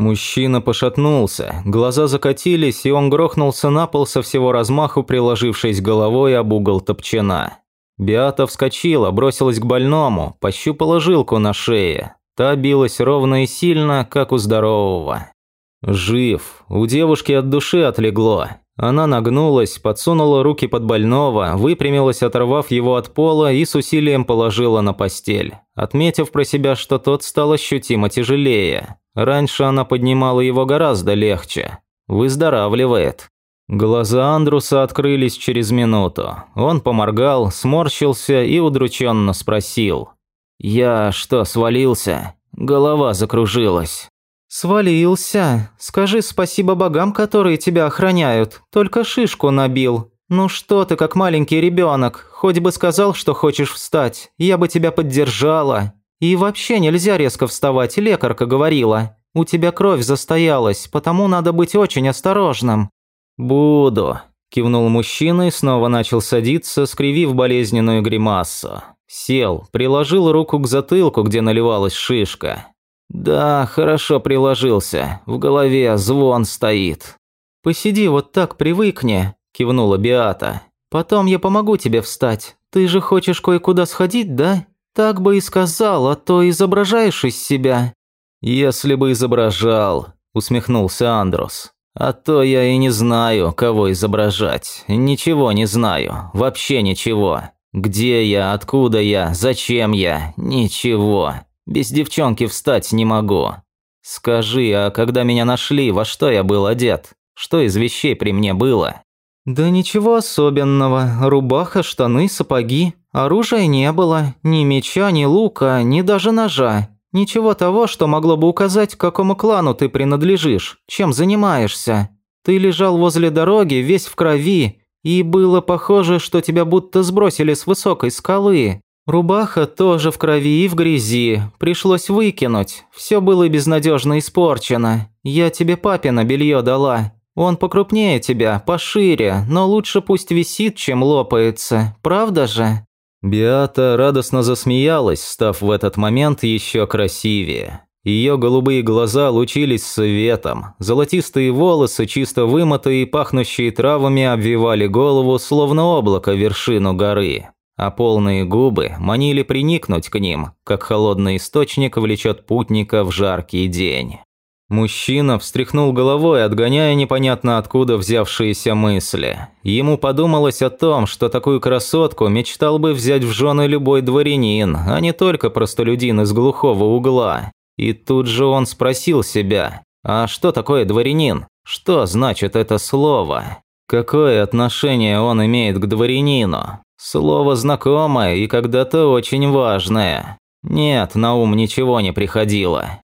Мужчина пошатнулся, глаза закатились, и он грохнулся на пол со всего размаху, приложившись головой об угол топчана. Биата вскочила, бросилась к больному, пощупала жилку на шее. Та билась ровно и сильно, как у здорового. Жив. У девушки от души отлегло. Она нагнулась, подсунула руки под больного, выпрямилась, оторвав его от пола и с усилием положила на постель, отметив про себя, что тот стал ощутимо тяжелее. Раньше она поднимала его гораздо легче. Выздоравливает. Глаза Андруса открылись через минуту. Он поморгал, сморщился и удрученно спросил. «Я что, свалился? Голова закружилась». «Свалился. Скажи спасибо богам, которые тебя охраняют. Только шишку набил. Ну что ты, как маленький ребенок. Хоть бы сказал, что хочешь встать. Я бы тебя поддержала. И вообще нельзя резко вставать, лекарка говорила. У тебя кровь застоялась, потому надо быть очень осторожным». «Буду», – кивнул мужчина и снова начал садиться, скривив болезненную гримасу. Сел, приложил руку к затылку, где наливалась шишка. «Да, хорошо приложился. В голове звон стоит». «Посиди вот так, привыкни», – кивнула Биата. «Потом я помогу тебе встать. Ты же хочешь кое-куда сходить, да? Так бы и сказал, а то изображаешь из себя». «Если бы изображал», – усмехнулся Андрос. «А то я и не знаю, кого изображать. Ничего не знаю. Вообще ничего. Где я, откуда я, зачем я? Ничего. Без девчонки встать не могу. Скажи, а когда меня нашли, во что я был одет? Что из вещей при мне было?» «Да ничего особенного. Рубаха, штаны, сапоги. Оружия не было. Ни меча, ни лука, ни даже ножа. Ничего того, что могло бы указать, к какому клану ты принадлежишь, чем занимаешься. Ты лежал возле дороги, весь в крови, и было похоже, что тебя будто сбросили с высокой скалы. Рубаха тоже в крови и в грязи. Пришлось выкинуть. Все было безнадежно испорчено. Я тебе папина белье дала. Он покрупнее тебя, пошире, но лучше пусть висит, чем лопается. Правда же? Биата радостно засмеялась, став в этот момент еще красивее. Ее голубые глаза лучились светом, золотистые волосы, чисто вымытые и пахнущие травами, обвивали голову, словно облако вершину горы а полные губы манили приникнуть к ним, как холодный источник влечет путника в жаркий день. Мужчина встряхнул головой, отгоняя непонятно откуда взявшиеся мысли. Ему подумалось о том, что такую красотку мечтал бы взять в жены любой дворянин, а не только простолюдин из глухого угла. И тут же он спросил себя, а что такое дворянин? Что значит это слово? Какое отношение он имеет к дворянину? Слово знакомое и когда-то очень важное. Нет, на ум ничего не приходило.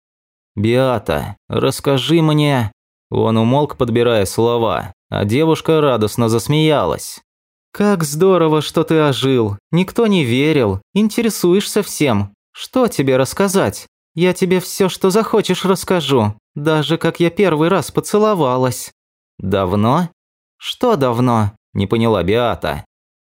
«Биата, расскажи мне...» Он умолк, подбирая слова, а девушка радостно засмеялась. «Как здорово, что ты ожил. Никто не верил. Интересуешься всем. Что тебе рассказать? Я тебе все, что захочешь, расскажу. Даже как я первый раз поцеловалась». «Давно?» «Что давно?» – не поняла Биата.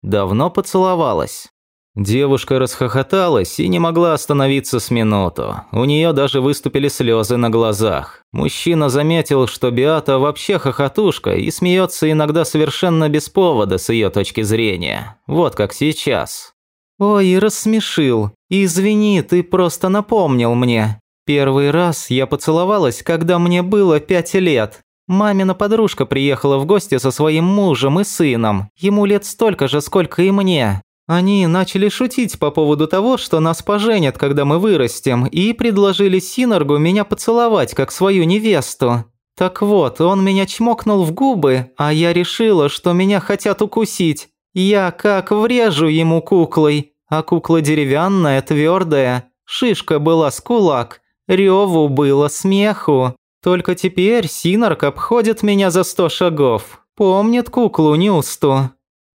Давно поцеловалась. Девушка расхохоталась и не могла остановиться с минуту. У нее даже выступили слезы на глазах. Мужчина заметил, что Биата вообще хохотушка и смеется иногда совершенно без повода с ее точки зрения. Вот как сейчас. «Ой, рассмешил. Извини, ты просто напомнил мне. Первый раз я поцеловалась, когда мне было пять лет. Мамина подружка приехала в гости со своим мужем и сыном. Ему лет столько же, сколько и мне. Они начали шутить по поводу того, что нас поженят, когда мы вырастем, и предложили Синаргу меня поцеловать, как свою невесту. Так вот, он меня чмокнул в губы, а я решила, что меня хотят укусить. Я как врежу ему куклой, а кукла деревянная, твердая, шишка была с кулак, реву было смеху. Только теперь Синарк обходит меня за сто шагов. Помнит куклу Нюсту».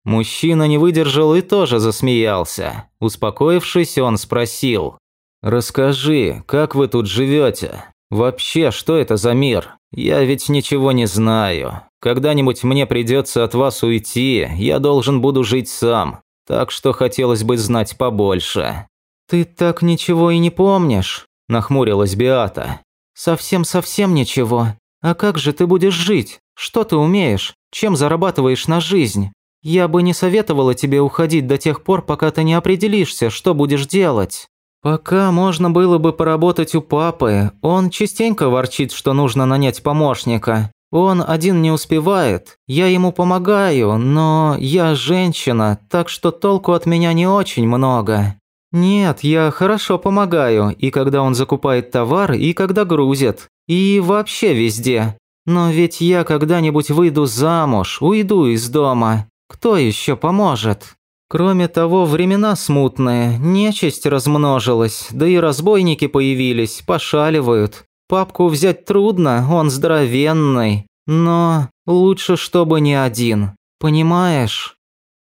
Мужчина не выдержал и тоже засмеялся. Успокоившись, он спросил. «Расскажи, как вы тут живете? Вообще, что это за мир? Я ведь ничего не знаю. Когда-нибудь мне придется от вас уйти, я должен буду жить сам. Так что хотелось бы знать побольше». «Ты так ничего и не помнишь?» – нахмурилась Биата. Совсем-совсем ничего. А как же ты будешь жить? Что ты умеешь? Чем зарабатываешь на жизнь? Я бы не советовала тебе уходить до тех пор, пока ты не определишься, что будешь делать. Пока можно было бы поработать у папы. Он частенько ворчит, что нужно нанять помощника. Он один не успевает. Я ему помогаю, но я женщина, так что толку от меня не очень много. Нет, я хорошо помогаю, и когда он закупает товар, и когда грузит, и вообще везде. Но ведь я когда-нибудь выйду замуж, уйду из дома. Кто еще поможет? Кроме того, времена смутные, нечисть размножилась, да и разбойники появились, пошаливают. Папку взять трудно, он здоровенный. Но лучше, чтобы не один. Понимаешь?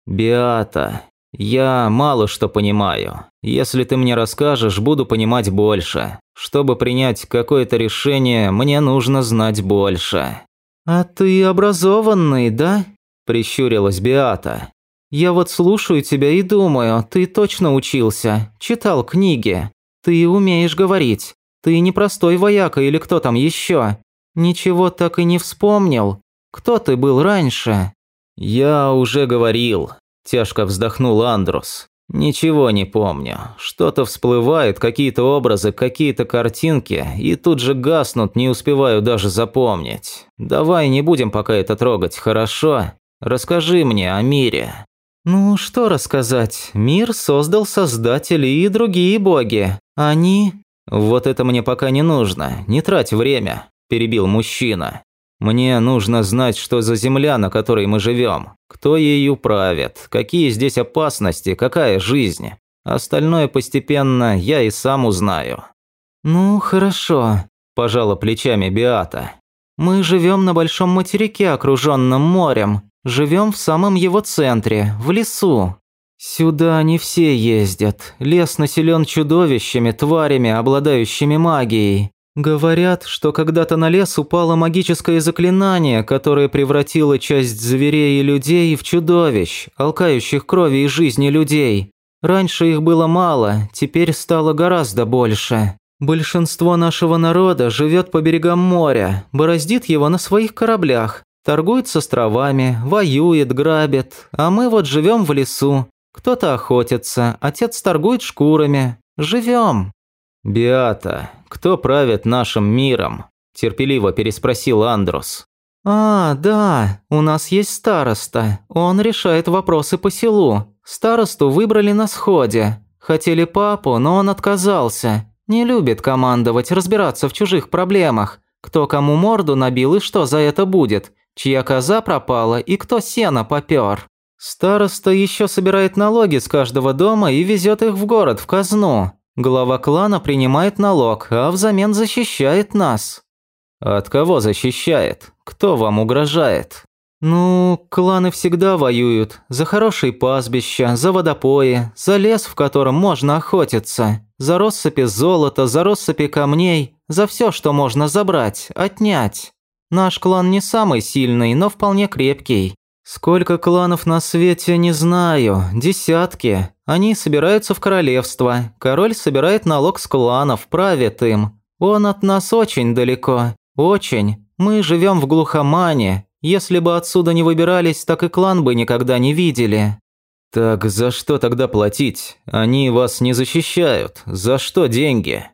Биата, я мало что понимаю. Если ты мне расскажешь, буду понимать больше. Чтобы принять какое-то решение, мне нужно знать больше. А ты образованный, да? Прищурилась Биата. Я вот слушаю тебя и думаю, ты точно учился, читал книги. Ты умеешь говорить. Ты не простой вояка или кто там еще. Ничего так и не вспомнил. Кто ты был раньше? Я уже говорил. Тяжко вздохнул Андрус. Ничего не помню. Что-то всплывает, какие-то образы, какие-то картинки, и тут же гаснут, не успеваю даже запомнить. Давай не будем пока это трогать, хорошо? Расскажи мне о мире. Ну, что рассказать? Мир создал создатели и другие боги. Они... Вот это мне пока не нужно, не трать время, перебил мужчина. Мне нужно знать, что за земля, на которой мы живем, кто ею правит, какие здесь опасности, какая жизнь. Остальное постепенно я и сам узнаю. Ну, хорошо, пожала плечами Биата. Мы живем на большом материке, окруженном морем. Живем в самом его центре, в лесу. Сюда не все ездят. Лес населен чудовищами, тварями, обладающими магией. Говорят, что когда-то на лес упало магическое заклинание, которое превратило часть зверей и людей в чудовищ, алкающих крови и жизни людей. Раньше их было мало, теперь стало гораздо больше. Большинство нашего народа живет по берегам моря, бороздит его на своих кораблях, Торгует с островами, воюет, грабит, а мы вот живем в лесу. Кто-то охотится, отец торгует шкурами. Живем. «Биата, кто правит нашим миром?» – терпеливо переспросил Андрус. «А, да, у нас есть староста. Он решает вопросы по селу. Старосту выбрали на сходе. Хотели папу, но он отказался. Не любит командовать, разбираться в чужих проблемах. Кто кому морду набил и что за это будет чья коза пропала и кто сено попёр. Староста еще собирает налоги с каждого дома и везет их в город, в казну. Глава клана принимает налог, а взамен защищает нас. От кого защищает? Кто вам угрожает? Ну, кланы всегда воюют. За хорошие пастбища, за водопои, за лес, в котором можно охотиться, за россыпи золота, за россыпи камней, за все, что можно забрать, отнять. Наш клан не самый сильный, но вполне крепкий. Сколько кланов на свете, не знаю. Десятки. Они собираются в королевство. Король собирает налог с кланов, правит им. Он от нас очень далеко. Очень. Мы живем в глухомане. Если бы отсюда не выбирались, так и клан бы никогда не видели. Так за что тогда платить? Они вас не защищают. За что деньги?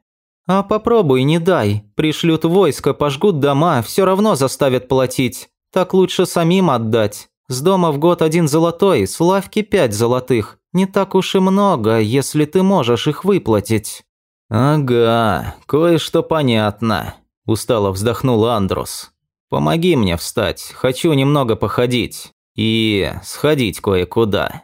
А попробуй не дай. Пришлют войско, пожгут дома, все равно заставят платить. Так лучше самим отдать. С дома в год один золотой, с лавки пять золотых. Не так уж и много, если ты можешь их выплатить». «Ага, кое-что понятно», – устало вздохнул Андрус. «Помоги мне встать, хочу немного походить. И сходить кое-куда».